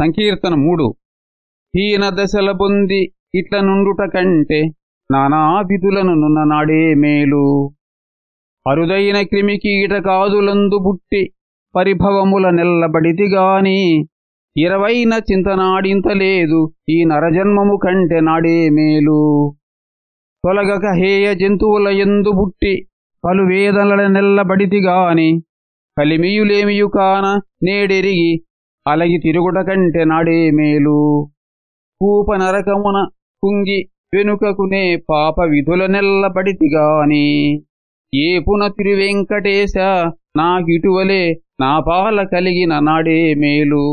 సంకీర్తన మూడు. హీన దశల పొంది ఇట్ల నుండుట కంటే నానాభిధులను నున్ననాడే మేలు. అరుదైన క్రిమికీట కాదులందు బుట్టి పరిభవముల నెల్లబడితిగాని ఇరవైన చింతనాడింతలేదు ఈ నరజన్మము కంటే నాడే మేలు. తొలగక హేయ జంతువుల ఎందు బుట్టి పలు వేదనల నెల్లబడితిగాని కలిమియులేమియు కాన నేడెరిగి అలగి తిరుగుట కంటే నాడే మేలు. కూప నరకమున కుంగి వెనుకకునే పాప విధుల నెల్లబడితిగాని ఏపున తిరువెంకటేశ నాకిటువలే నా పాల కలిగిన నాడే మేలు.